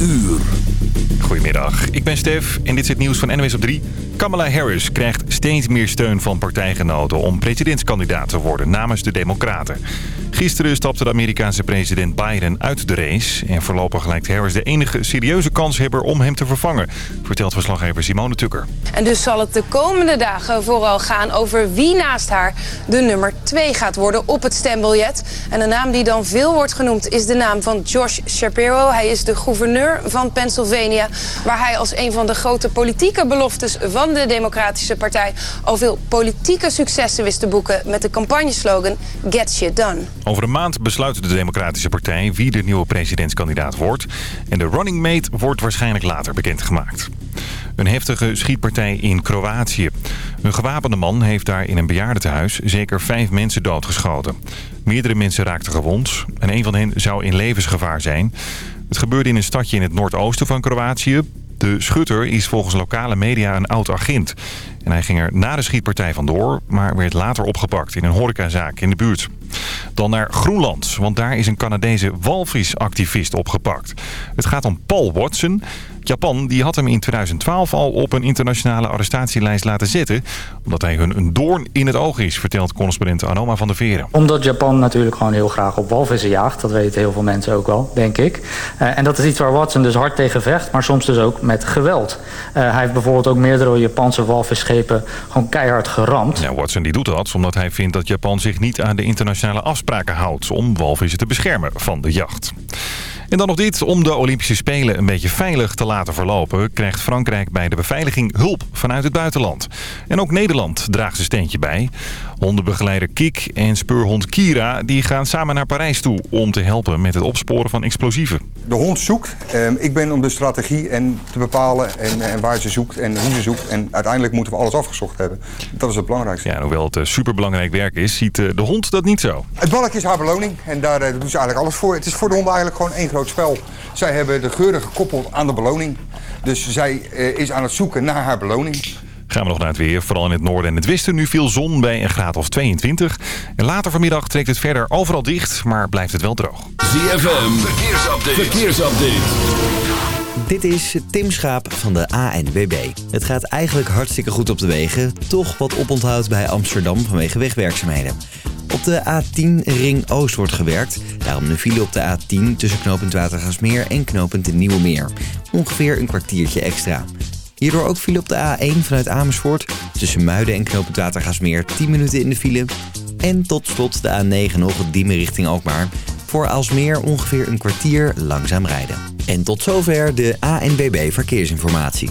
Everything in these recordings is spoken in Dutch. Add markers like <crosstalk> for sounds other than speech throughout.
uur. Goedemiddag, ik ben Stef en dit is het nieuws van NWS op 3. Kamala Harris krijgt steeds meer steun van partijgenoten om presidentskandidaat te worden namens de Democraten. Gisteren stapte de Amerikaanse president Biden uit de race. En voorlopig lijkt Harris de enige serieuze kanshebber om hem te vervangen, vertelt verslaggever Simone Tukker. En dus zal het de komende dagen vooral gaan over wie naast haar de nummer 2 gaat worden op het stembiljet. En de naam die dan veel wordt genoemd is de naam van Josh Shapiro. Hij is de gouverneur van Pennsylvania, waar hij als een van de grote politieke beloftes van de Democratische Partij al veel politieke successen wist te boeken met de campagneslogan Get Shit Done. Over een maand besluit de Democratische Partij wie de nieuwe presidentskandidaat wordt. En de running mate wordt waarschijnlijk later bekendgemaakt. Een heftige schietpartij in Kroatië. Een gewapende man heeft daar in een bejaardentehuis zeker vijf mensen doodgeschoten. Meerdere mensen raakten gewond en een van hen zou in levensgevaar zijn. Het gebeurde in een stadje in het noordoosten van Kroatië. De schutter is volgens lokale media een oud-agent. En hij ging er na de schietpartij vandoor, maar werd later opgepakt in een horecazaak in de buurt. Dan naar Groenland, want daar is een Canadese walvisactivist opgepakt. Het gaat om Paul Watson. Japan die had hem in 2012 al op een internationale arrestatielijst laten zetten... omdat hij hun een doorn in het oog is, vertelt correspondent Anoma van der Veren. Omdat Japan natuurlijk gewoon heel graag op walvissen jaagt. Dat weten heel veel mensen ook wel, denk ik. Uh, en dat is iets waar Watson dus hard tegen vecht, maar soms dus ook met geweld. Uh, hij heeft bijvoorbeeld ook meerdere Japanse walvisschepen gewoon keihard geramd. Ja, Watson die doet dat omdat hij vindt dat Japan zich niet aan de internationale afspraken houdt... om walvissen te beschermen van de jacht. En dan nog dit. Om de Olympische Spelen een beetje veilig te laten verlopen... krijgt Frankrijk bij de beveiliging hulp vanuit het buitenland. En ook Nederland draagt zijn steentje bij. Hondenbegeleider Kik en speurhond Kira die gaan samen naar Parijs toe... om te helpen met het opsporen van explosieven. De hond zoekt. Ik ben om de strategie en te bepalen en, en waar ze zoekt en hoe ze zoekt. En uiteindelijk moeten we alles afgezocht hebben. Dat is het belangrijkste. Ja, hoewel het superbelangrijk werk is, ziet de hond dat niet zo. Het balk is haar beloning en daar doen ze eigenlijk alles voor. Het is voor de hond eigenlijk gewoon één groot spel. Zij hebben de geuren gekoppeld aan de beloning. Dus zij is aan het zoeken naar haar beloning. Gaan we nog naar het weer. Vooral in het noorden en het westen. Nu veel zon bij een graad of 22. En later vanmiddag trekt het verder overal dicht, maar blijft het wel droog. ZFM, verkeersupdate. verkeersupdate. Dit is Tim Schaap van de ANWB. Het gaat eigenlijk hartstikke goed op de wegen. Toch wat oponthoud bij Amsterdam vanwege wegwerkzaamheden. Op de A10 Ring Oost wordt gewerkt. Daarom de file op de A10 tussen knooppunt Watergasmeer en knooppunt de Nieuwe Meer. Ongeveer een kwartiertje extra. Hierdoor ook file op de A1 vanuit Amersfoort. Tussen Muiden en knooppunt Watergasmeer 10 minuten in de file. En tot slot de A9 nog Diemen richting Alkmaar. Voor Alsmeer ongeveer een kwartier langzaam rijden. En tot zover de ANBB Verkeersinformatie.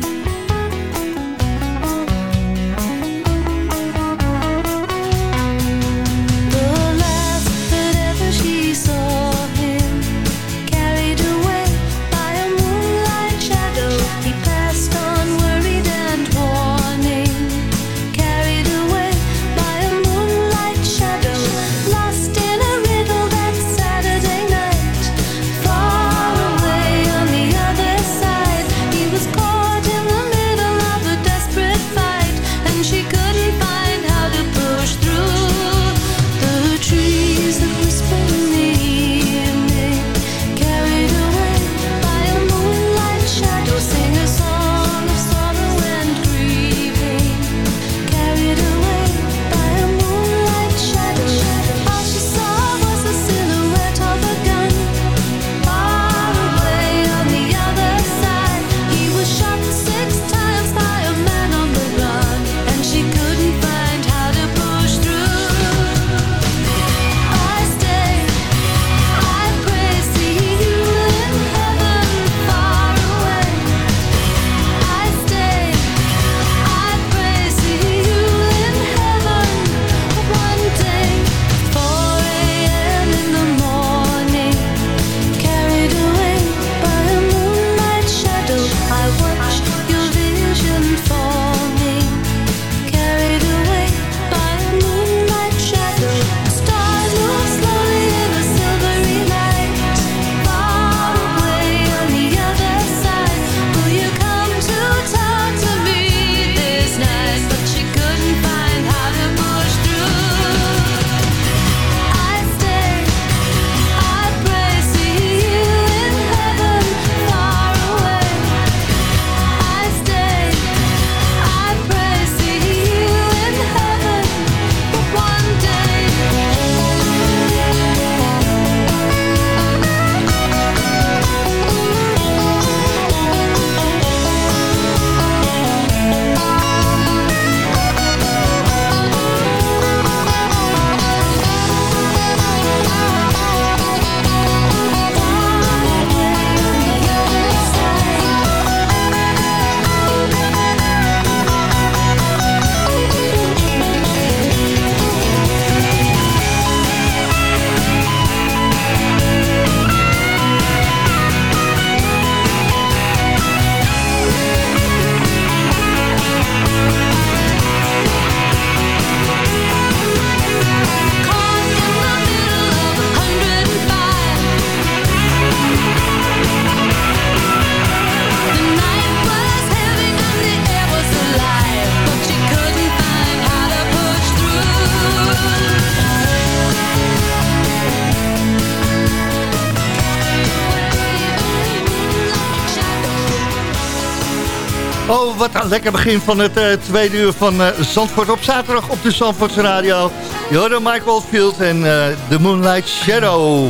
Lekker begin van het uh, tweede uur van uh, Zandvoort op zaterdag op de Zandvoortse Radio. Je Mike Oldfield en uh, The Moonlight Shadow.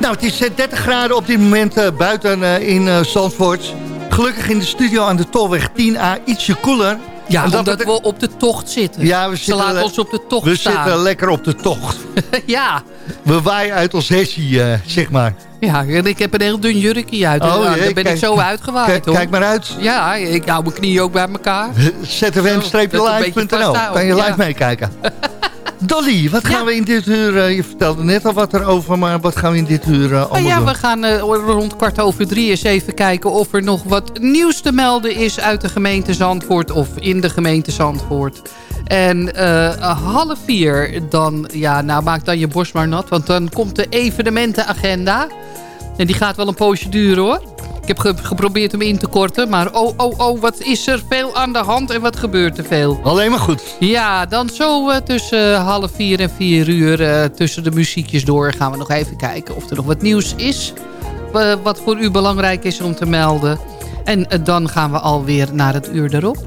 Nou, het is 30 graden op dit moment buiten in Zandvoort. Gelukkig in de studio aan de Tolweg 10A ietsje koeler. Ja, omdat, omdat we op de tocht zitten. Ja, we Ze laten ons op de tocht we staan. We zitten lekker op de tocht. <laughs> ja. We waaien uit ons hessie, zeg maar. Ja, ik heb een heel dun jurkje uit. Oh, Daar ben kijk, ik zo uitgewaaid. Kijk, kijk maar uit. Ja, ik hou mijn knieën ook bij elkaar. <laughs> zfm-live.nl. Kan je live ja. meekijken. <laughs> Dolly, wat gaan we in dit uur... Uh, je vertelde net al wat erover, maar wat gaan we in dit uur uh, allemaal ja, doen? we gaan uh, rond kwart over drie eens even kijken of er nog wat nieuws te melden is uit de gemeente Zandvoort of in de gemeente Zandvoort. En half vier, dan, ja, nou maak dan je borst maar nat, want dan komt de evenementenagenda. En die gaat wel een poosje duren hoor. Ik heb geprobeerd hem in te korten. Maar oh, oh, oh, wat is er veel aan de hand en wat gebeurt er veel. Alleen maar goed. Ja, dan zo uh, tussen half vier en vier uur uh, tussen de muziekjes door... gaan we nog even kijken of er nog wat nieuws is. Uh, wat voor u belangrijk is om te melden. En dan gaan we alweer naar het uur erop.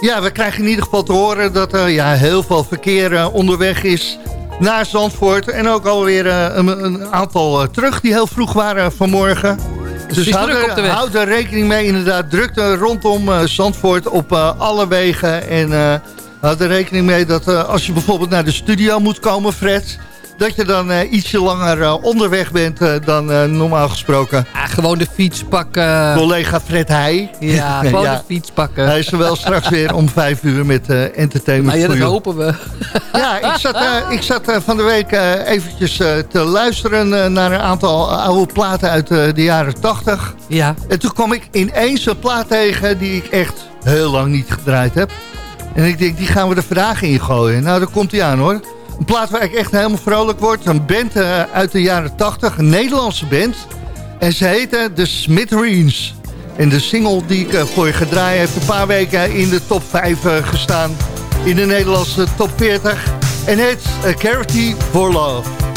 Ja, we krijgen in ieder geval te horen dat er ja, heel veel verkeer onderweg is naar Zandvoort. En ook alweer een, een aantal terug die heel vroeg waren vanmorgen. Dus houd er, houd er, rekening mee, inderdaad, drukte rondom uh, Zandvoort op uh, alle wegen. En uh, houd er rekening mee dat als je bijvoorbeeld naar de studio moet komen, Fred dat je dan uh, ietsje langer uh, onderweg bent uh, dan normaal gesproken. Gewoon de fiets pakken. Collega Fred Heij. Ja, <laughs> gewoon ja. de fiets pakken. Hij is er wel straks weer om vijf uur met entertainment nou, ja, dat hopen we. <laughs> ja, ik zat, ik zat van de week eventjes te luisteren naar een aantal oude platen uit de jaren tachtig. Ja. En toen kwam ik ineens een plaat tegen die ik echt heel lang niet gedraaid heb. En ik denk, die gaan we er vandaag in gooien. Nou, daar komt hij aan hoor. Een plaat waar ik echt helemaal vrolijk word. Een band uh, uit de jaren 80, een Nederlandse band. En ze heette The Smithereens. En de single die ik uh, voor je gedraaid heeft een paar weken in de top 5 uh, gestaan. In de Nederlandse top 40. En heet A Charity for Love.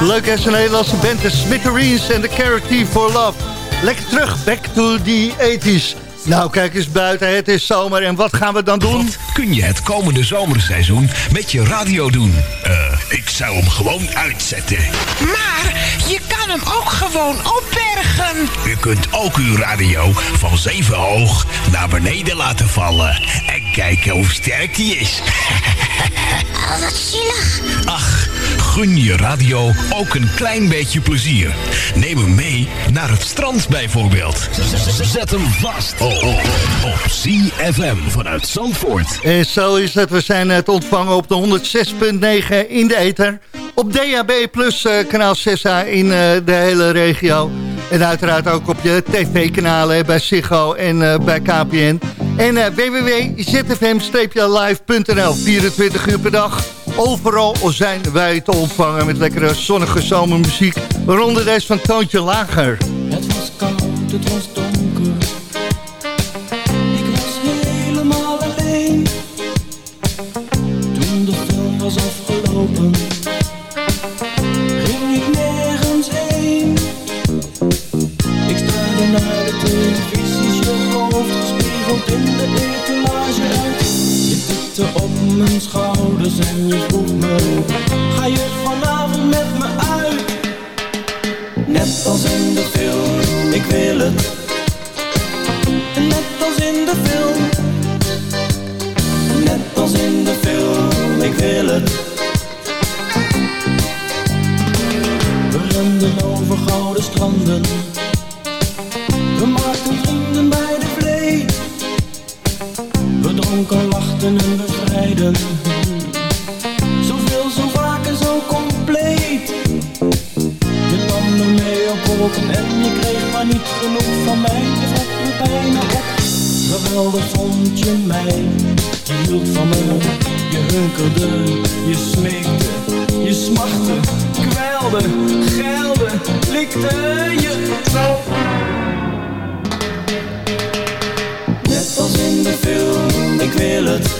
Leuk hè, zijn Nederlandse band, de Smithereens en de Charity for Love. Lekker terug, back to the 80s. Nou, kijk eens buiten, het is zomer en wat gaan we dan doen? Wat kun je het komende zomerseizoen met je radio doen? Eh, ik zou hem gewoon uitzetten. Maar je kan hem ook gewoon opbergen. U kunt ook uw radio van zeven hoog naar beneden laten vallen. En kijken hoe sterk die is. <laughs> Oh, wat zielig. Ach, gun je radio ook een klein beetje plezier. Neem hem mee naar het strand bijvoorbeeld. Zet hem vast op CFM vanuit Zandvoort. En zo is het, we zijn het ontvangen op de 106.9 in de ether. Op DHB Plus uh, kanaal 6A in uh, de hele regio. En uiteraard ook op je tv-kanalen bij Ziggo en uh, bij KPN. En www.zfm-live.nl 24 uur per dag. Overal zijn wij te ontvangen met lekkere zonnige zomermuziek. Waaronder deze van Toontje Lager. Het was koud, het was donker. Ik was helemaal alleen. Toen de film was afgelopen. Ging ik nergens heen. Ik staarde naar de televisie, je hoofd gespiegeld in de etalage. Je tikte op mijn en je vroeg Ga je vanavond met me uit? Net als in de film, ik wil het. Net als in de film Net als in de film, ik wil het. We renden over gouden stranden. We maakten vrienden bij de vlee We dronken, lachten en bevrijden maar niet genoeg van mij. Je vat me bijna op. Geweldig vond je mij. Je hield van me, je hunkerde. Je smeekte, je smachtte. Kwelde, geilde, likte je. Net als in de film, ik wil het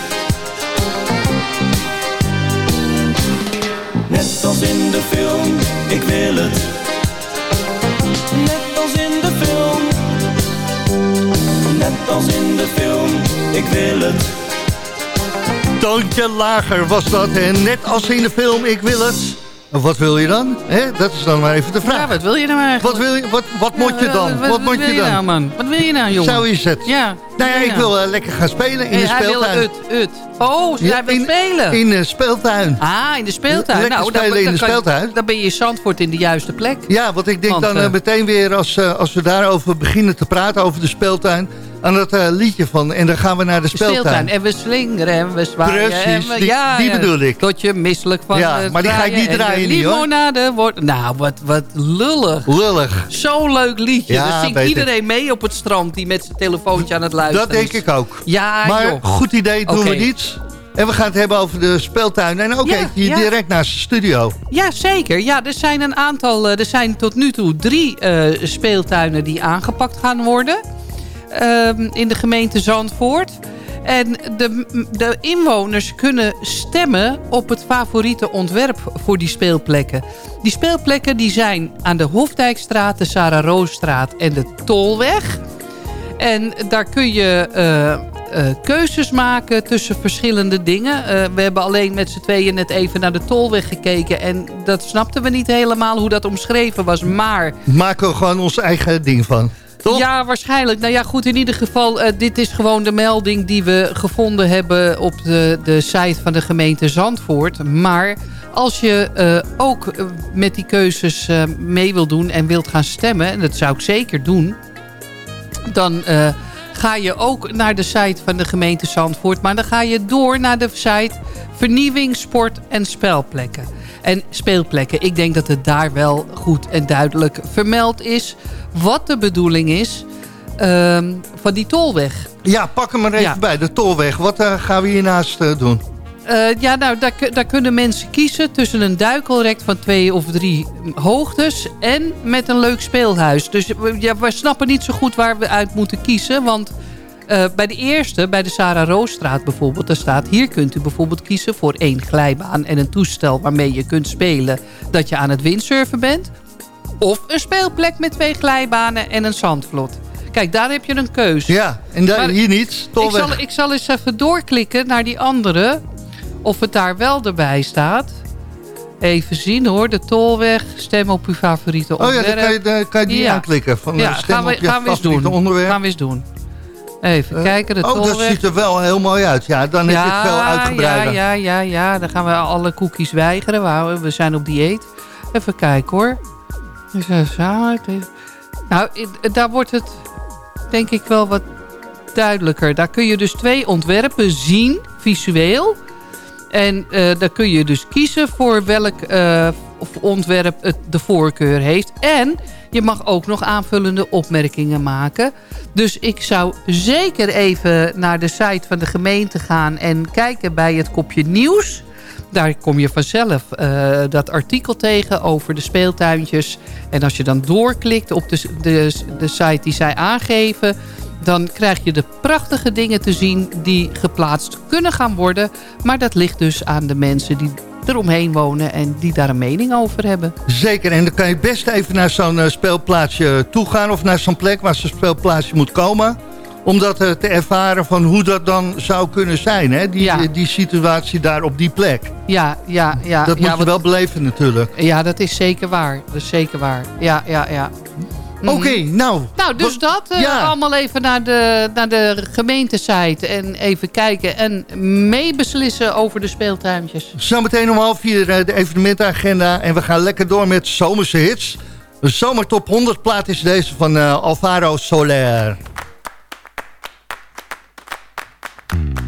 Als in de film, ik wil het. Toontje Lager was dat en net als in de film, ik wil het. Wat wil je dan? Hè? Dat is dan maar even de vraag. Ja, wat wil je nou eigenlijk? Wat, wil je, wat, wat moet je dan? Wat, wat moet wil je dan? nou, man? Wat wil je nou, jongen? Zo is het. Ja. Nou ja, wat ik wil je wil eh, lekker gaan spelen in nou? de Hij wil speeltuin. ut, ut. Oh, Ja, hij wil in- spelen. In de speeltuin. Ah, in de speeltuin. Lekker nou, spelen in de speeltuin. Dan ben je in Zandvoort in de juiste plek. Ja, want ik denk Want, dan eh, eh, meteen weer als, eh, als we daarover beginnen te praten over de speeltuin... aan dat eh, liedje van en dan gaan we naar de De speeltuin. En we slingeren en we zwaaien. Precies, en we, die- ja, die bedoel ik. Tot je misselijk van Ja, maar die ga ik niet draaien niet, hoor. limonade wordt... Nou, wat, wat lullig. Lullig. Zo'n leuk liedje. Ja, Dan zingt ik. iedereen mee op het strand die met zijn telefoontje aan het luisteren Dat denk ik ook. Ja, maar joh. goed idee, doen we niet. En we gaan het hebben over de speeltuin. En ook ja. direct naast de studio. Ja, zeker. Ja, er zijn een aantal. eh, Er zijn tot nu toe drie eh, speeltuinen die aangepakt gaan worden. Ehm, in de gemeente Zandvoort. En de, de inwoners kunnen stemmen op het favoriete ontwerp voor die speelplekken. Die speelplekken die zijn aan de Hofdijkstraat, de Sarah Roosstraat en de Tolweg. En daar kun je uh, uh, keuzes maken tussen verschillende dingen. Uh, we hebben alleen met z'n tweeën net even naar de Tolweg gekeken. En dat snapten we niet helemaal hoe dat omschreven was. Maar... Maken we gewoon ons eigen ding van. Ja, waarschijnlijk. Nou ja, goed, in ieder geval, uh, dit is gewoon de melding die we gevonden hebben op de, de site van de gemeente Zandvoort. Maar als je uh, ook met die keuzes mee wil doen en wilt gaan stemmen, en dat zou ik zeker doen, dan ga je ook naar de site van de gemeente Zandvoort. Maar dan ga je door naar de site vernieuwing, sport en spelplekken. En speelplekken, ik denk dat het daar wel goed en duidelijk vermeld is... wat de bedoeling is um, van die tolweg. Ja, pak hem maar even ja. bij, de tolweg. Wat uh, gaan we hiernaast uh, doen? Uh, ja, nou, daar, daar, kunnen mensen kiezen tussen een duikelrek van twee of drie hoogtes... en met een leuk speelhuis. Dus ja, we snappen niet zo goed waar we uit moeten kiezen, want... Uh, bij de eerste, bij de Sarah Roosstraat bijvoorbeeld, daar staat... hier kunt u bijvoorbeeld kiezen voor één glijbaan en een toestel waarmee je kunt spelen... dat je aan het windsurfen bent. Of een speelplek met twee glijbanen en een zandvlot. Kijk, daar heb je een keuze. Ja, en daar, hier niet. Ik zal, ik zal eens even doorklikken naar die andere. Of het daar wel erbij staat. Even zien hoor, de tolweg, stem op uw favoriete onderwerp. Oh ja, dan kan je, dan kan je die ja. aanklikken. Van, ja, stem gaan we, op je gaan we eens doen. onderwerp. Gaan we eens doen. Even uh, kijken, de oh, dat ziet er wel heel mooi uit. Ja, dan ja, je het veel uitgebreider. Ja, ja, ja, ja. Dan gaan we alle cookies weigeren. We zijn op dieet. Even kijken hoor. Nou, daar wordt het denk ik wel wat duidelijker. Daar kun je dus twee ontwerpen zien, visueel. En uh, daar kun je dus kiezen voor welk uh, ontwerp het de voorkeur heeft. En je mag ook nog aanvullende opmerkingen maken. Dus ik zou zeker even naar de site van de gemeente gaan... en kijken bij het kopje nieuws. Daar kom je vanzelf uh, dat artikel tegen over de speeltuintjes. En als je dan doorklikt op de, de site die zij aangeven dan krijg je de prachtige dingen te zien die geplaatst kunnen gaan worden. Maar dat ligt dus aan de mensen die eromheen wonen en die daar een mening over hebben. Zeker, en dan kan je best even naar zo'n uh, speelplaatsje toe gaan... of naar zo'n plek waar zo'n speelplaatsje moet komen... om dat uh, te ervaren van hoe dat dan zou kunnen zijn, hè? Die, ja. die situatie daar op die plek. Ja, ja, ja. Dat moet ja, je wel beleven natuurlijk. Ja, dat is zeker waar. Dat is zeker waar. Ja, ja, ja. Oké, okay, nou. Nou, dus dat. Uh, ja. Allemaal even naar de, naar de gemeentesite en even kijken en meebeslissen over de speeltuintjes. Zometeen om half vier uh, de evenementagenda en we gaan lekker door met zomerse hits. De zomertop 100 plaat is deze van uh, Alvaro Soler. Yo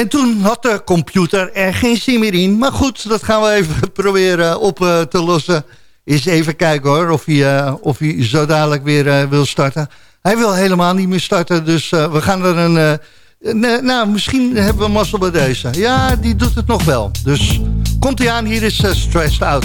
En toen had de computer er geen zin meer in. Maar goed, dat gaan we even <laughs> proberen op eh, te lossen. Eens even kijken hoor, of hij, eh, of hij zo dadelijk weer eh, wil starten. Hij wil helemaal niet meer starten, dus we gaan er een... nou, misschien hebben we mazzel bij deze. Ja, die doet het nog wel. Dus komt hij aan, hier is Stressed Out.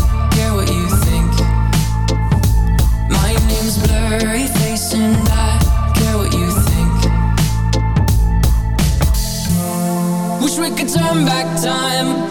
turn back time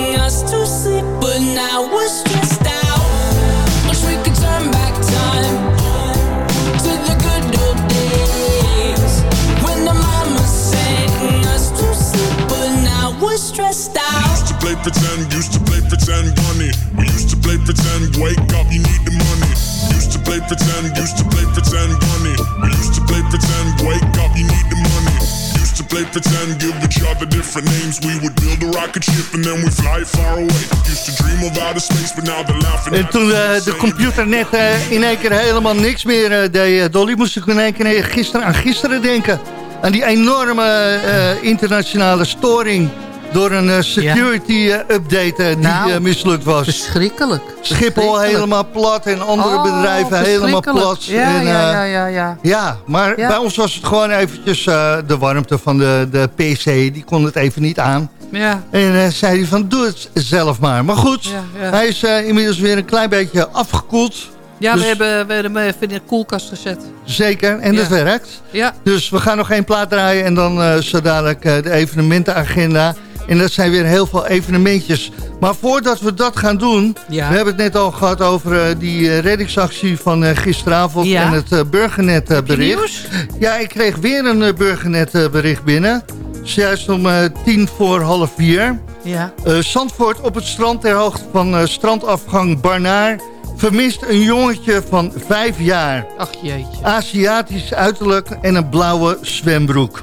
pretend, used to play pretend bunny. We used to play pretend, wake up, you need the money. Used to play pretend, used to play pretend bunny. We used to play pretend, wake up, you need the money. Used to play pretend, give each other different names. We would build a rocket ship and then we fly far away. Used to dream of outer space, but now they're laughing En toen us, eh, de computer net eh, in één keer helemaal niks meer eh, deed, Dolly, moest ik in één keer gisteren aan gisteren denken. Aan die enorme internationale storing door een eh, security eh, update eh, die Nou, mislukt was. Verschrikkelijk. Schiphol Verschrikkelijk. helemaal plat en andere Oh, bedrijven helemaal plat. Ja, en, ja, ja, ja, ja. Ja, maar bij ons was het gewoon eventjes de warmte van de, de PC. Die kon het even niet aan. Ja. En eh, zei hij van, doe het zelf maar. Maar goed, Ja, ja. hij is inmiddels weer een klein beetje afgekoeld. Ja, Dus- we, hebben, we hebben hem even in de koelkast gezet. Zeker, en dat werkt. Ja. Dus we gaan nog één plaat draaien en dan eh zo dadelijk de evenementenagenda. En dat zijn weer heel veel evenementjes. Maar voordat we dat gaan doen... Ja. We hebben het net al gehad over eh, die eh, reddingsactie van eh, gisteravond... Ja. en het Burgernet je bericht. nieuws? Ja, ik kreeg weer een eh, Burgernet eh, bericht binnen. Juist om tien voor half vier. Ja. Zandvoort op het strand ter hoogte van strandafgang Barnaar... vermist een jongetje van vijf jaar. Ach jeetje. Aziatisch uiterlijk en een blauwe zwembroek.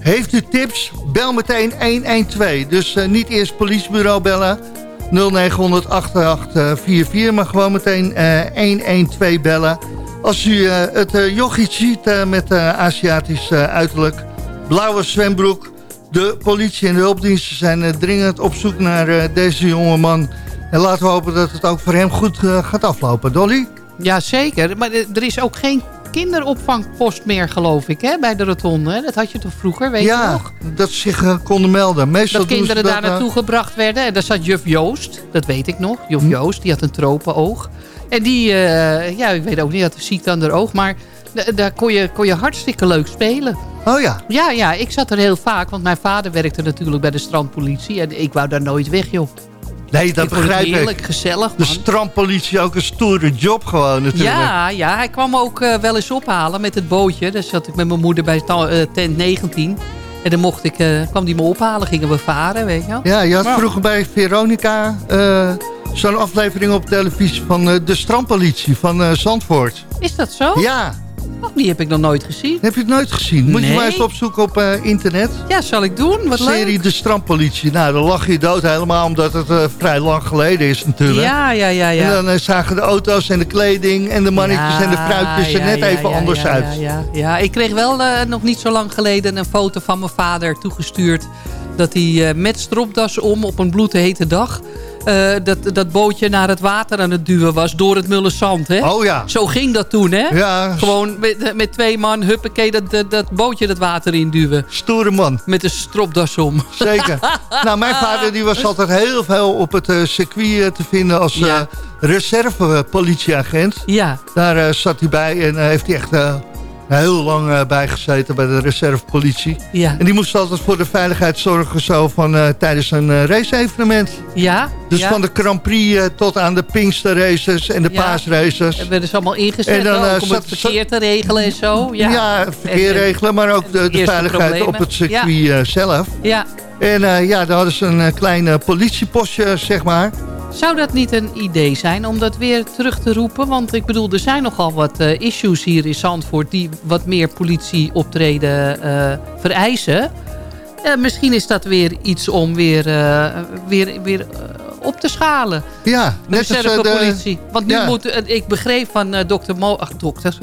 Heeft u tips? Bel meteen 112. Dus eh, niet eerst politiebureau bellen. 0900 8844, maar gewoon meteen eh, 112 bellen. Als u eh, het eh, jochie ziet eh, met eh, Aziatisch eh, uiterlijk, blauwe zwembroek... De politie en de hulpdiensten zijn eh, dringend op zoek naar eh, deze jonge man... En laten we hopen dat het ook voor hem goed eh, gaat aflopen. Dolly? Ja, zeker. Maar eh, er is ook geen kinderopvangpost meer, geloof ik, hè, bij de rotonde. Dat had je toch vroeger, weet je ja, nog? dat ze zich eh, konden melden. Meestal Dat kinderen daar eh, naartoe gebracht werden. En daar zat juf Joost, dat weet ik nog. Juf Joost, die had een tropenoog. En die, eh, ja, ik weet ook niet, had een ziekte aan haar oog. Maar daar kon je, kon je hartstikke leuk spelen. Oh ja? Ja, ja, ik zat er heel vaak. Want mijn vader werkte natuurlijk bij de strandpolitie. En ik wou daar nooit weg, joh. Nee, dat ik begrijp heerlijk, ik. gezellig, De man. strandpolitie ook een stoere job gewoon natuurlijk. Ja, ja, hij kwam ook eh, wel eens ophalen met het bootje. Daar zat ik met mijn moeder bij eh, tent 19. En dan mocht ik, eh, kwam die me ophalen, gingen we varen, weet je wel. Ja, je had vroeger bij Veronica eh, zo'n aflevering op televisie van eh, de strandpolitie van eh, Zandvoort. Is dat zo? Ja. Die heb ik nog nooit gezien. Heb je het nooit gezien? Moet je maar eens opzoeken op eh, internet. Ja, zal ik doen? Wat Serie leuk. De Strandpolitie. Nou, dan lach je dood helemaal omdat het eh, vrij lang geleden is natuurlijk. Ja, ja, ja, ja. En dan eh, zagen de auto's en de kleding en de mannetjes Ja, en de fruitjes er ja, net ja, even anders uit. Ja, ja, ja. ik kreeg wel nog niet zo lang geleden een foto van mijn vader toegestuurd. Dat hij met stropdas om op een bloedhete dag... eh, dat, dat bootje naar het water aan het duwen was door het mulle zand. Hè? Oh ja. Zo ging dat toen, hè? Ja. Gewoon met, met twee man, huppakee, dat, dat, dat bootje dat water induwen. Stoere man. Met een stropdas om. Zeker. <laughs> nou, mijn vader die was altijd heel veel op het eh, circuit eh, te vinden als Ja. eh, reservepolitieagent. Ja. Daar zat hij bij en heeft hij echt heel lang eh, bij gezeten bij de reservepolitie. Ja. En die moest altijd voor de veiligheid zorgen zo van, eh, tijdens een eh, race-evenement. Ja. Dus ja. van de Grand Prix tot aan de Pinkster races en de Ja. paasraces. Dat werden ze allemaal ingezet En dan, ook om het verkeer te regelen en zo. Ja, Ja, verkeer En- en- regelen, maar ook de, veiligheid problemen. op het circuit zelf. Ja. En ja, daar hadden ze een klein politiepostje, zeg maar. Zou dat niet een idee zijn om dat weer terug te roepen? Want ik bedoel, er zijn nogal wat eh, issues hier in Zandvoort... die wat meer politieoptreden eh vereisen. Eh, misschien is dat weer iets om weer, weer, weer op te schalen. Ja, De net als eh, de... reservepolitie. Want nu ja. moet, ik begreep van dokter Mo... Ach, dokter.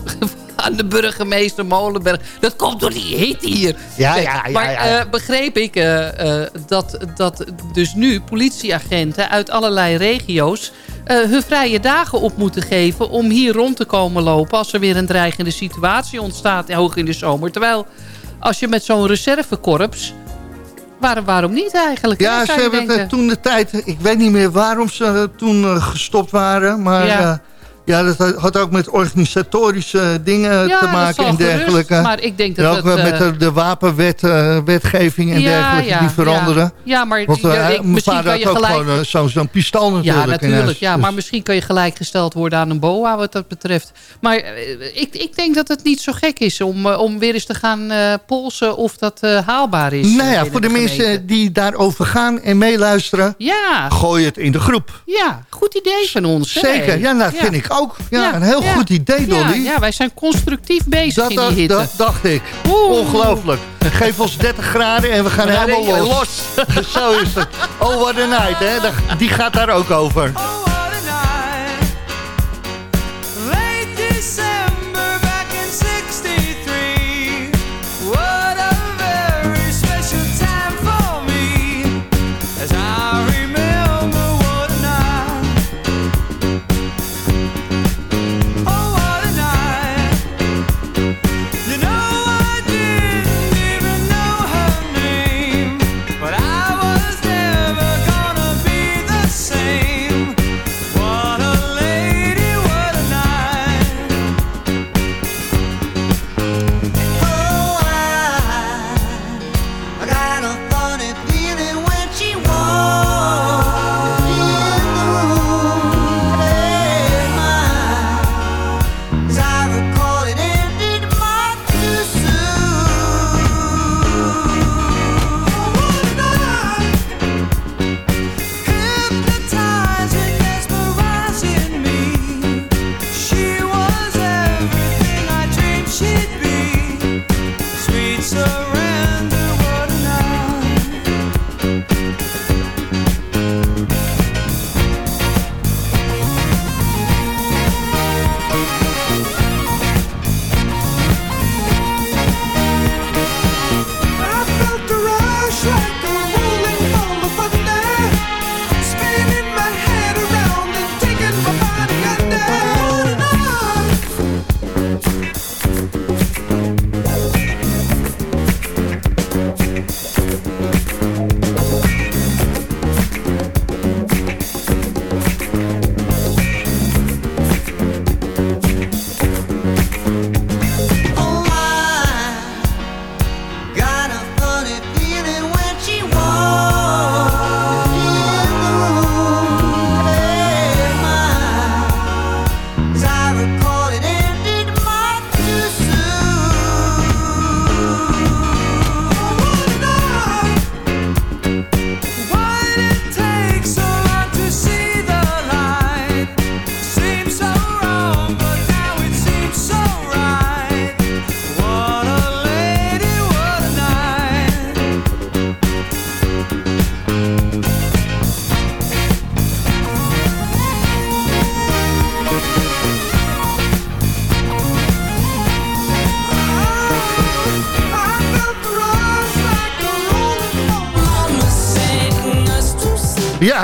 Aan de burgemeester Molenberg. Dat komt door die hitte hier. Ja, ja, ja, Maar eh, begreep ik eh, eh, dat, dat dus nu politieagenten uit allerlei regio's... hun vrije dagen op moeten geven om hier rond te komen lopen... als er weer een dreigende situatie ontstaat hoog in de zomer. Terwijl als je met zo'n reservekorps... Waarom, waarom niet eigenlijk? Ja, ze hebben toen de tijd... Ik weet niet meer waarom ze toen gestopt waren. Maar Ja. Ja. ja, dat had- ook met organisatorische dingen Ja, te maken en gerust, dergelijke. maar ik denk En dat ook het, wel met eh, de, de wapenwet, eh, wetgeving en dergelijke die veranderen. Ja, ja maar Want ja, ik- mijn misschien kan je ook gelijk... gewoon eh, zo- zo'n pistool natuurlijk. Ja, natuurlijk. huis. Ja, Dus- maar misschien kan je gelijkgesteld worden aan een boa wat dat betreft. Maar ik, ik denk dat het niet zo gek is om, om weer eens te gaan polsen of dat haalbaar is. Nou ja, voor de mensen die daarover gaan en meeluisteren, Ja, gooi het in de groep. ja, goed idee van ons. hè? Zeker, ja, nou, dat vind ik ook. Ja, een heel ja. goed idee, Dolly. Ja, ja, wij zijn constructief bezig Dat, in dat, die hitte. dat dacht ik. Oeh. Ongelooflijk. Geef ons 30 graden en we gaan helemaal los. <laughs> Zo is het. Oh, what a night, hè. Die gaat daar ook over. Late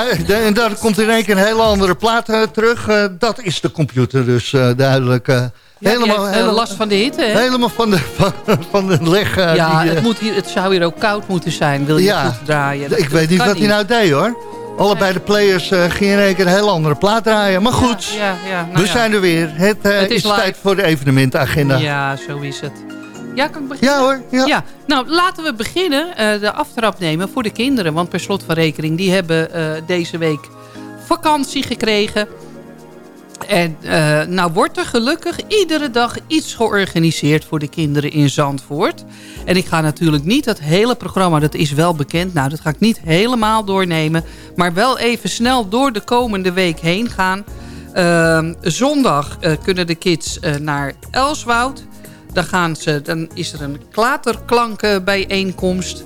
<laughs> Ja, en daar komt in één keer een hele andere plaat eh, terug. Eh, dat is de computer dus eh, duidelijk. Ja, helemaal, heeft, helemaal, last van de hitte, hè? helemaal van de, <laughs> van, van de leg. ja, die, het, moet hier, het zou hier ook koud moeten zijn, wil je Ja. goed draaien. Dat- ik weet niet wat hij nou deed hoor. Allebei de players eh, gingen in één keer een hele andere plaat draaien. Maar goed, Ja, ja, nou we zijn er weer. Het, Het is is, tijd voor de evenementagenda. Ja, zo is het. Ja, kan ik beginnen? Ja hoor, ja. Nou, laten we beginnen eh, de aftrap nemen voor de kinderen. Want per slot van rekening, die hebben eh, deze week vakantie gekregen. En eh, nou wordt er gelukkig iedere dag iets georganiseerd voor de kinderen in Zandvoort. En ik ga natuurlijk niet het hele programma, dat is wel bekend. Nou, dat ga ik niet helemaal doornemen. Maar wel even snel door de komende week heen gaan. Ehm, zondag kunnen de kids naar Elswoud. Dan, gaan ze, dan is er een klaterklankenbijeenkomst.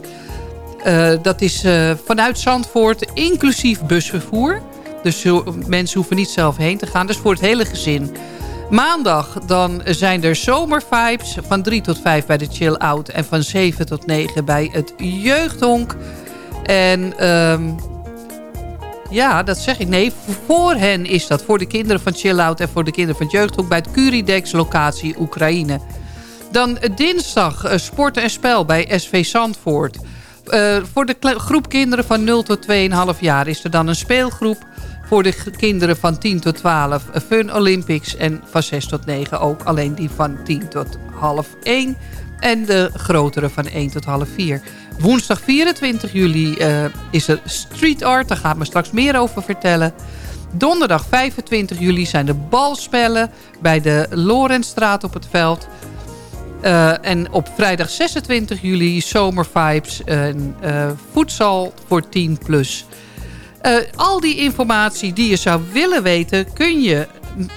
Eh dat is eh, vanuit Zandvoort, inclusief busvervoer. Dus mensen hoeven niet zelf heen te gaan. Dus voor het hele gezin. Maandag dan zijn er zomervibes van 3 tot 5 bij de Chill Out. En van 7 tot 9 bij het Jeugdhonk. En ehm, ja, dat zeg ik. Nee, voor hen is dat. Voor de kinderen van Chill Out en voor de kinderen van het Jeugdhonk... bij het Curidex locatie Oekraïne. Dan dinsdag eh, sport en spel bij SV Zandvoort. Eh, voor de groep kinderen van 0 tot 2,5 jaar is er dan een speelgroep. Voor de kinderen van 10 tot 12 eh, Fun Olympics. En van 6 tot 9 ook alleen die van 10 tot half 1. En de grotere van 1 tot half 4. Woensdag 24 juli eh, is er street art. Daar gaat me straks meer over vertellen. Donderdag 25 juli zijn de balspellen bij de Lorentstraat op het veld. Eh, en op vrijdag 26 juli zomervibes en eh, voedsel voor 10 plus. Eh, al die informatie die je zou willen weten kun je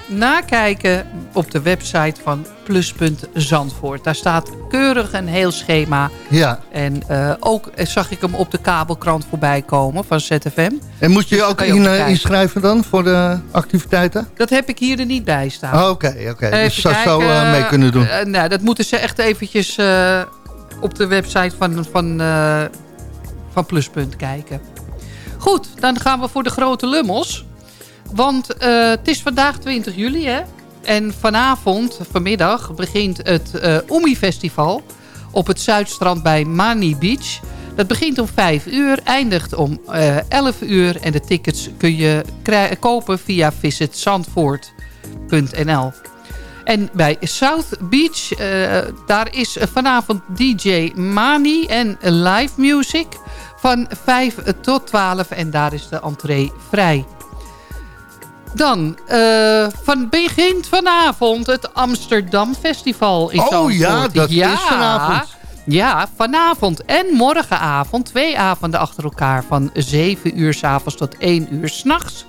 nakijken op de website van Pluspunt Zandvoort. Daar staat keurig een heel schema. Ja. En eh, ook eh, zag ik hem op de kabelkrant voorbij komen van ZFM. En moet je je Dus ook daar kan in, eh, inschrijven dan voor de activiteiten? Dat heb ik hier er niet bij staan. Oh, Oké, oké. Even Dus zou eh, mee kunnen doen. nou, dat moeten ze echt eventjes op de website van, van, van Pluspunt kijken. Goed, dan gaan we voor de grote lummels. Want eh, het is vandaag 20 juli, hè? En vanavond, vanmiddag, begint het eh Omi Festival op het Zuidstrand bij Mani Beach. Dat begint om 5 uur, eindigt om eh 11 uur. En de tickets kun je kopen via visitzandvoort.nl. En bij South Beach, eh, daar is vanavond DJ Mani en live music van 5 tot 12. En daar is de entree vrij. Dan, eh, van begint vanavond het Amsterdam Festival in Oh Zandvoort. ja, dat is vanavond. Ja, vanavond en morgenavond. Twee avonden achter elkaar van 7 uur s'avonds tot 1 uur s'nachts.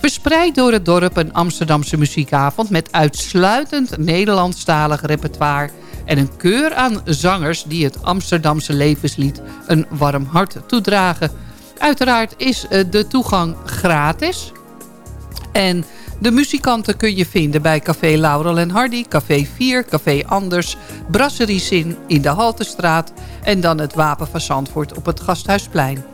Verspreid door het dorp een Amsterdamse muziekavond... met uitsluitend Nederlandstalig repertoire... en een keur aan zangers die het Amsterdamse levenslied... een warm hart toedragen. Uiteraard is eh, de toegang gratis... En de muzikanten kun je vinden bij Café Laurel en Hardy, Café 4, Café Anders, Brasserie Zin in de Haltestraat en dan het Wapen van Zandvoort op het Gasthuisplein.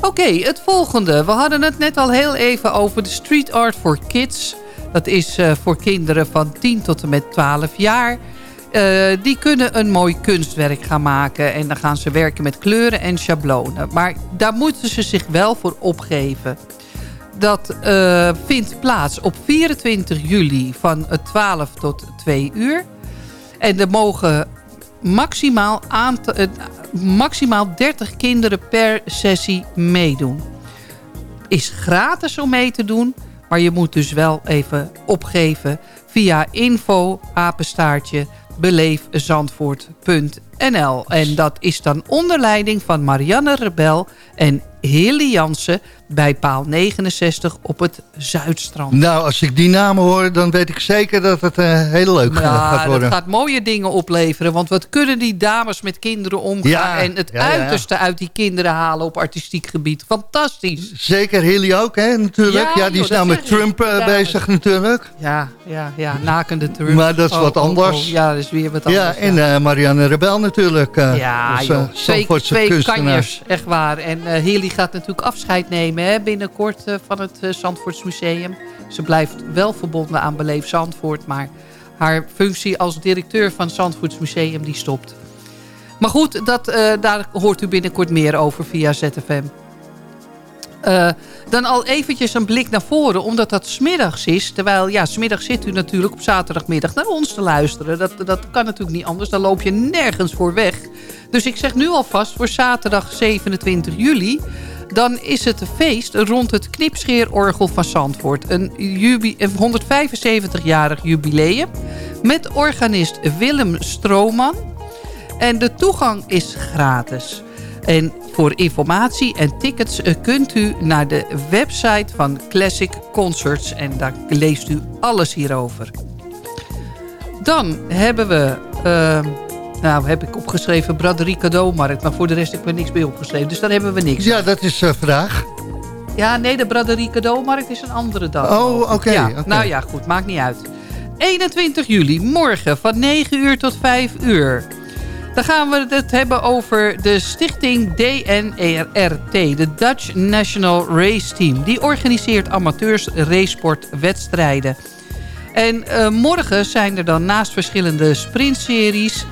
Oké, het volgende. We hadden het net al heel even over de Street Art for Kids. Dat is eh, voor kinderen van 10 tot en met 12 jaar. Eh, die kunnen een mooi kunstwerk gaan maken. En dan gaan ze werken met kleuren en schablonen. Maar daar moeten ze zich wel voor opgeven. Dat eh, vindt plaats op 24 juli van eh, 12 tot 2 uur. En er mogen maximaal, eh, maximaal 30 kinderen per sessie meedoen. Is gratis om mee te doen, maar je moet dus wel even opgeven via info apenstaartje beleefzandvoort.nl. En dat is dan onder leiding van Marianne Rebel en Hilly Jansen bij paal 69 op het Zuidstrand. Nou, als ik die namen hoor, dan weet ik zeker dat het eh, heel leuk Ja, gaat dat worden. gaat mooie dingen opleveren. Want wat kunnen die dames met kinderen omgaan... Ja, en het ja, uiterste uit die kinderen halen op artistiek gebied. Fantastisch. Zeker Hilly ook, hè, natuurlijk. Ja, die is nou met. Trump eh, bezig natuurlijk. Ja, ja, ja, nakende Trump. Maar dat is wat anders. ja, dat is weer wat anders. Ja, en eh, Marianne Rebel natuurlijk. Ja, dus, joh. Twee, twee kanjers, echt waar. En Hilly Julie gaat natuurlijk afscheid nemen hè, binnenkort eh, van het uh, Zandvoortsmuseum. Ze blijft wel verbonden aan Beleef Zandvoort, maar haar functie als directeur van het Zandvoortsmuseum die stopt. Maar goed, dat, uh, daar hoort u binnenkort meer over via ZFM. Uh, dan al eventjes een blik naar voren, omdat dat smiddags is. Terwijl, ja, smiddag zit u natuurlijk op zaterdagmiddag naar ons te luisteren. Dat, dat kan natuurlijk niet anders, dan loop je nergens voor weg. Dus ik zeg nu alvast, voor zaterdag 27 juli... dan is het een feest rond het Knipscheerorgel van Zandvoort. Een, een 175-jarig jubileum met organist Willem Strooman. En de toegang is gratis. En voor informatie en tickets kunt u naar de website van Classic Concerts. En daar leest u alles hierover. Dan hebben we... Uh, nou, heb ik opgeschreven Braderie Cadeaumarkt. Maar voor de rest heb ik er niks bij opgeschreven. Dus daar hebben we niks. Ja, dat is uh, vandaag. Ja, nee, de Braderie Cadeaumarkt is een andere dag. Oh, oké. Okay, ja, okay. Nou ja, goed, maakt niet uit. 21 juli, morgen van 9 uur tot 5 uur. Dan gaan we het hebben over de stichting DNRT, de Dutch National Race Team. Die organiseert amateurs racesportwedstrijden. En uh, morgen zijn er dan naast verschillende sprintseries...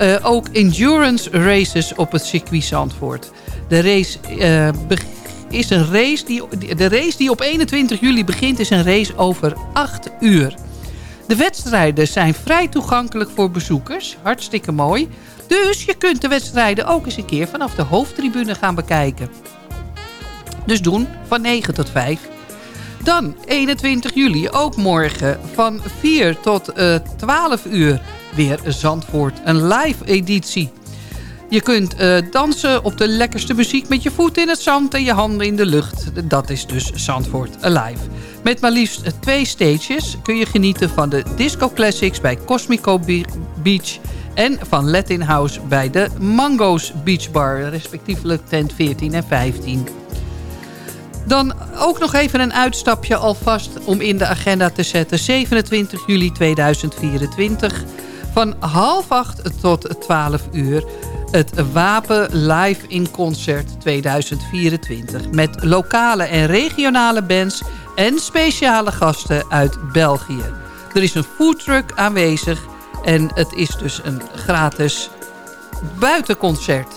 Uh, ook endurance races op het circuit Zandvoort. De race uh, is een race die, de race die op 21 juli begint is een race over 8 uur. De wedstrijden zijn vrij toegankelijk voor bezoekers. Hartstikke mooi. Dus je kunt de wedstrijden ook eens een keer vanaf de hoofdtribune gaan bekijken. Dus doen van 9 tot 5. Dan 21 juli, ook morgen, van 4 tot uh, 12 uur weer Zandvoort. Een live editie. Je kunt uh, dansen op de lekkerste muziek met je voeten in het zand en je handen in de lucht. Dat is dus Zandvoort Alive. Met maar liefst twee stages kun je genieten van de Disco Classics bij Cosmico Beach... en van Latin House bij de Mango's Beach Bar, respectievelijk tent 14 en 15. Dan ook nog even een uitstapje alvast om in de agenda te zetten. 27 juli 2024 van half acht tot 12 uur het Wapen Live in Concert 2024. Met lokale en regionale bands en speciale gasten uit België. Er is een foodtruck aanwezig en het is dus een gratis buitenconcert.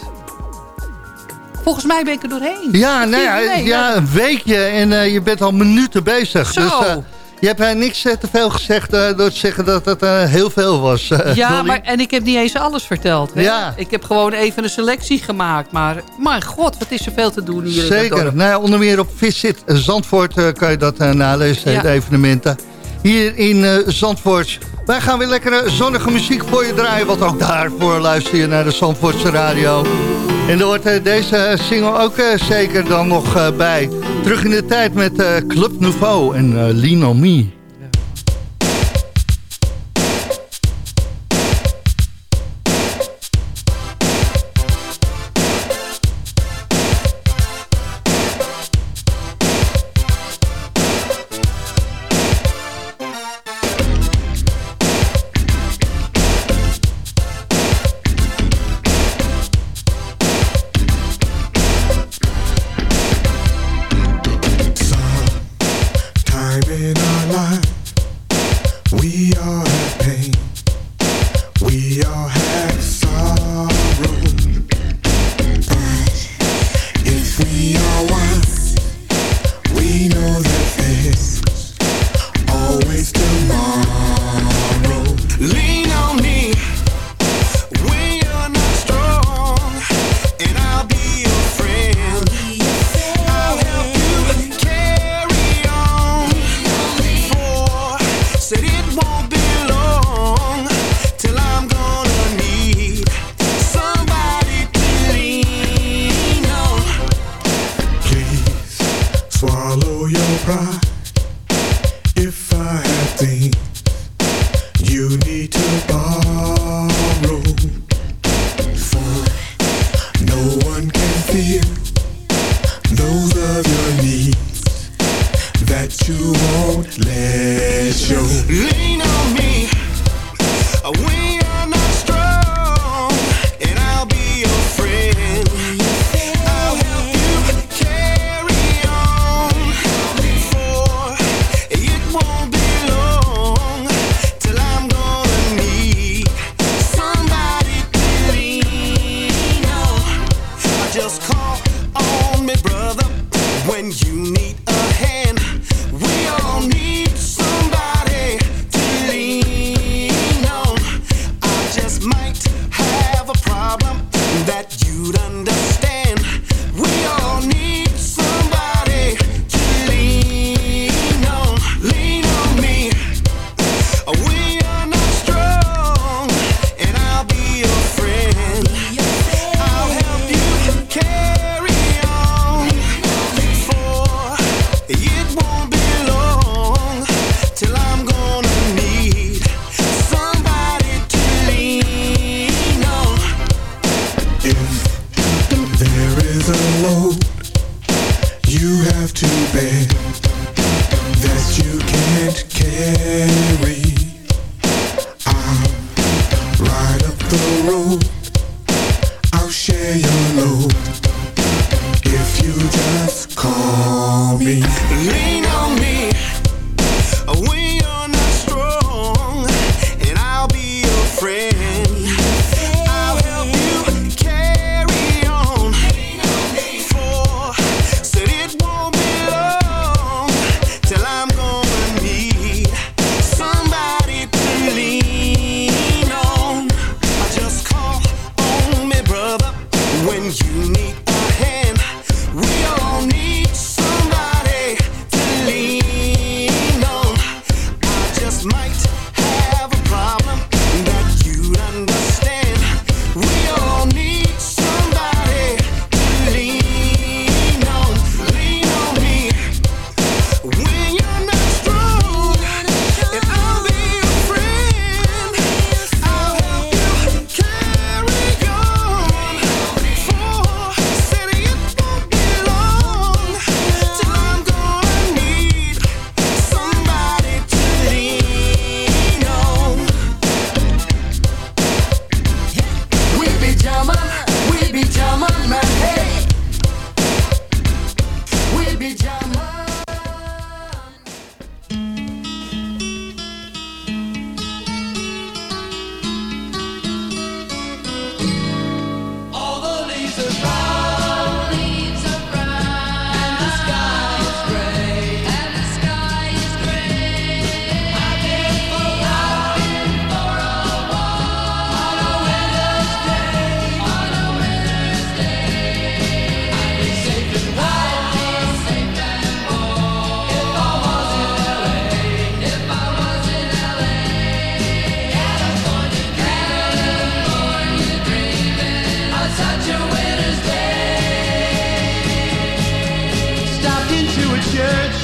Volgens mij ben ik er doorheen. Ja, nou ja, ja een weekje en uh, je bent al minuten bezig. Zo. Dus, uh, je hebt uh, niks te veel gezegd door te zeggen dat het heel veel was. ja, maar, en ik heb niet eens alles verteld. Hè? Ja. Ik heb gewoon even een selectie gemaakt. Maar mijn god, wat is er veel te doen hier Zeker. in. Nou ja, onder meer op Visit Zandvoort kan je dat nalezen, ja. de evenementen. Hier in Zandvoort. Wij gaan weer lekkere zonnige muziek voor je draaien. Want ook daarvoor luister je naar de Zandvoortse radio. En er wordt deze single ook zeker dan nog bij. Terug in de tijd met Club Nouveau en Lean On Me. cry. Yeah.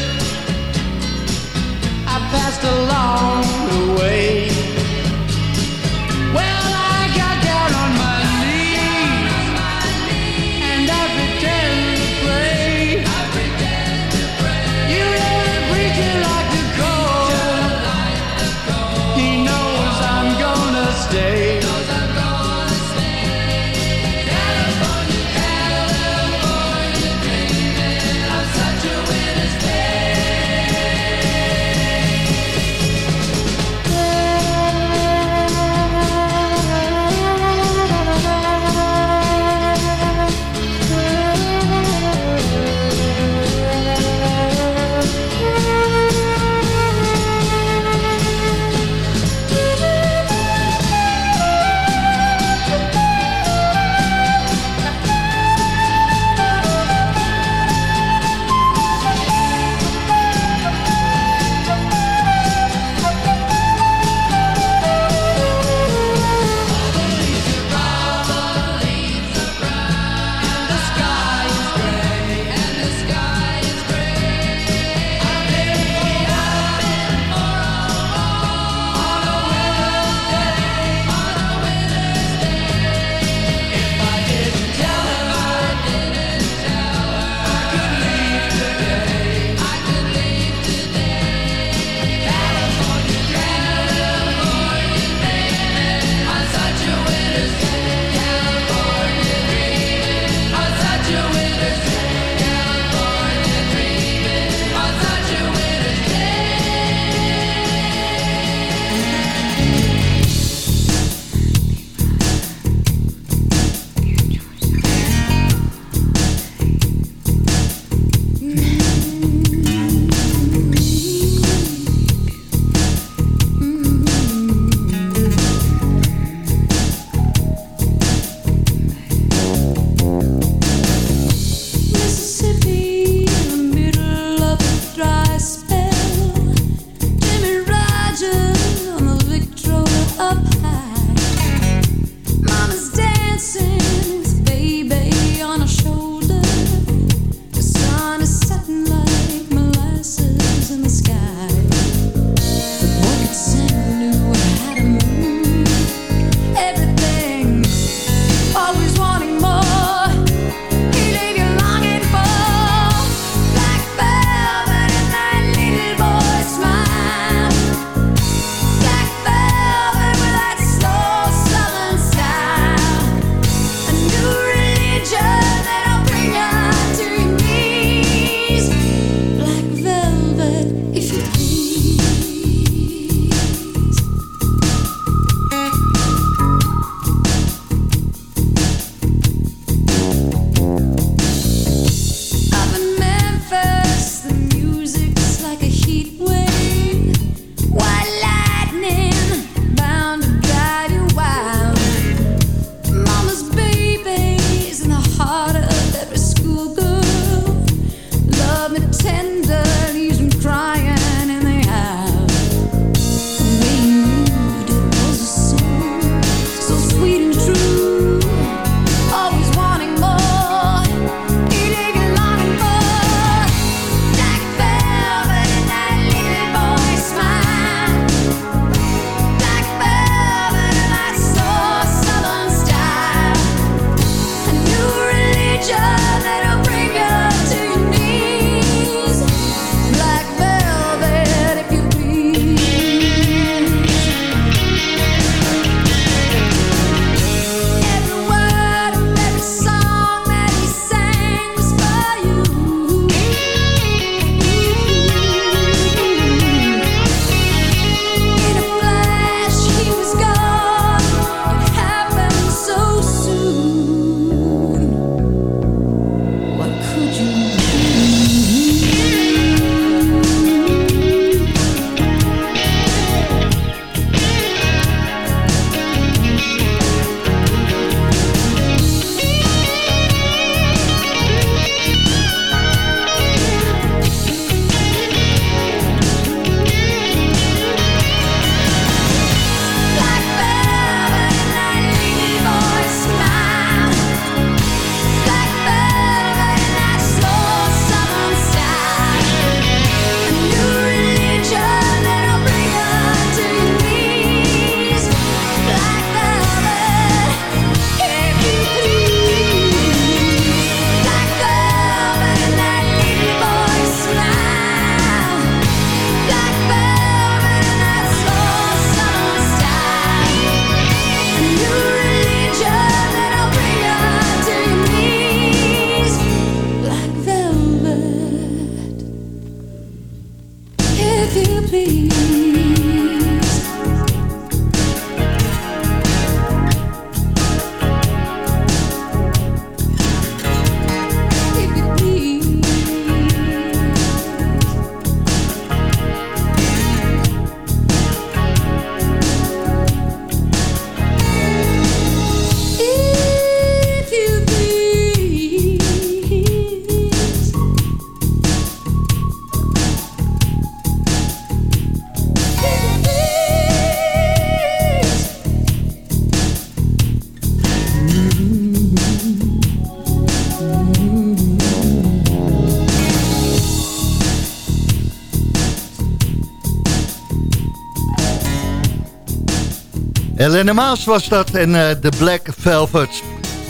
Helene Maas was dat en eh, de Black Velvet.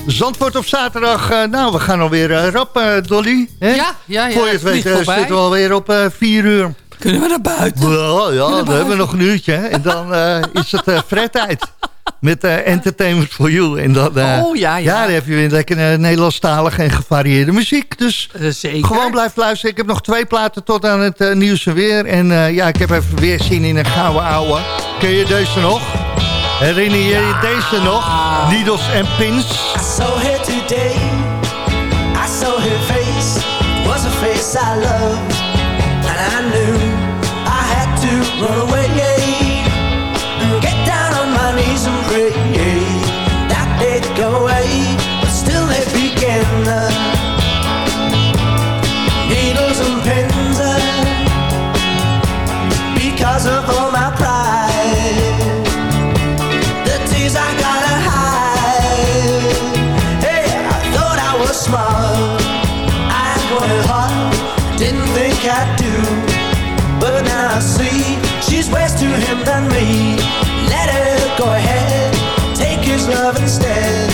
Zandvoort op zaterdag. eh, nou, we gaan alweer eh, rap, Dolly. Hè? Ja, ja, ja. Voor je het weet zitten we alweer op vier uur. Kunnen we naar buiten? Wel, ja, dan hebben we nog een uurtje. hè. En dan is het uh, tijd Met Entertainment for You. En dan, Oh, ja, ja. dan heb je weer lekker uh, Nederlandstalige en gevarieerde muziek. Dus zeker. gewoon blijf luisteren. Ik heb nog twee platen tot aan het nieuws en weer. En ja, ik heb even weer zin in een gouden ouwe. Ken je deze nog? Herinner je je deze nog? Needles and Pins. I saw her today. I saw her face. Was a face I loved. Him than me. Let her go ahead, take his love instead.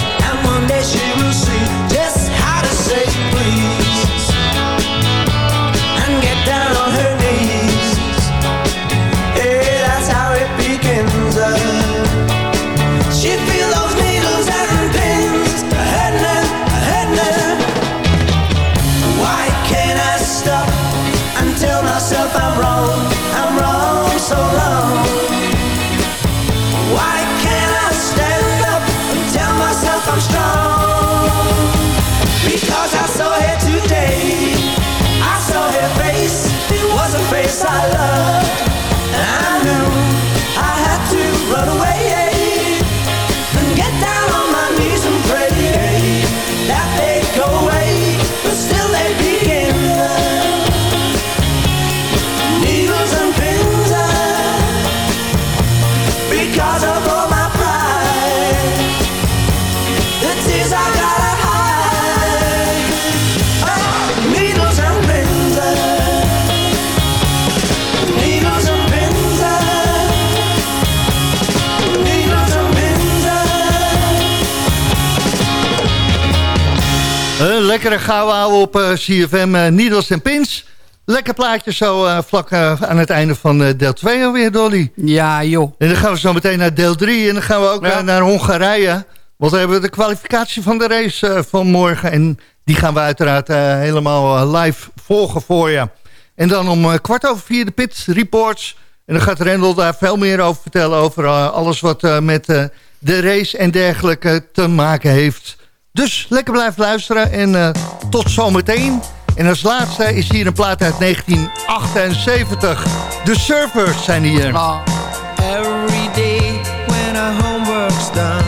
Lekkere gouden ouwe op eh, CFM eh, Needles en Pins. Lekker plaatje zo eh, vlak eh, aan het einde van eh, deel 2 alweer, Dolly. Ja, joh. En dan gaan we zo meteen naar deel 3 en dan gaan we ook naar Hongarije. Want we hebben de kwalificatie van de race eh, van morgen. En die gaan we uiteraard eh, helemaal live volgen voor je. En dan om eh, kwart over vier de pit reports. En dan gaat Rendel daar veel meer over vertellen... over eh, alles wat eh, met eh, de race en dergelijke te maken heeft. Dus lekker blijven luisteren en eh, tot zometeen. En als laatste is hier een plaat uit 1978. De Surfers zijn hier. Every day when homework's done,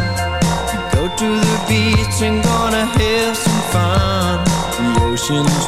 go to the beach and fun. The ocean's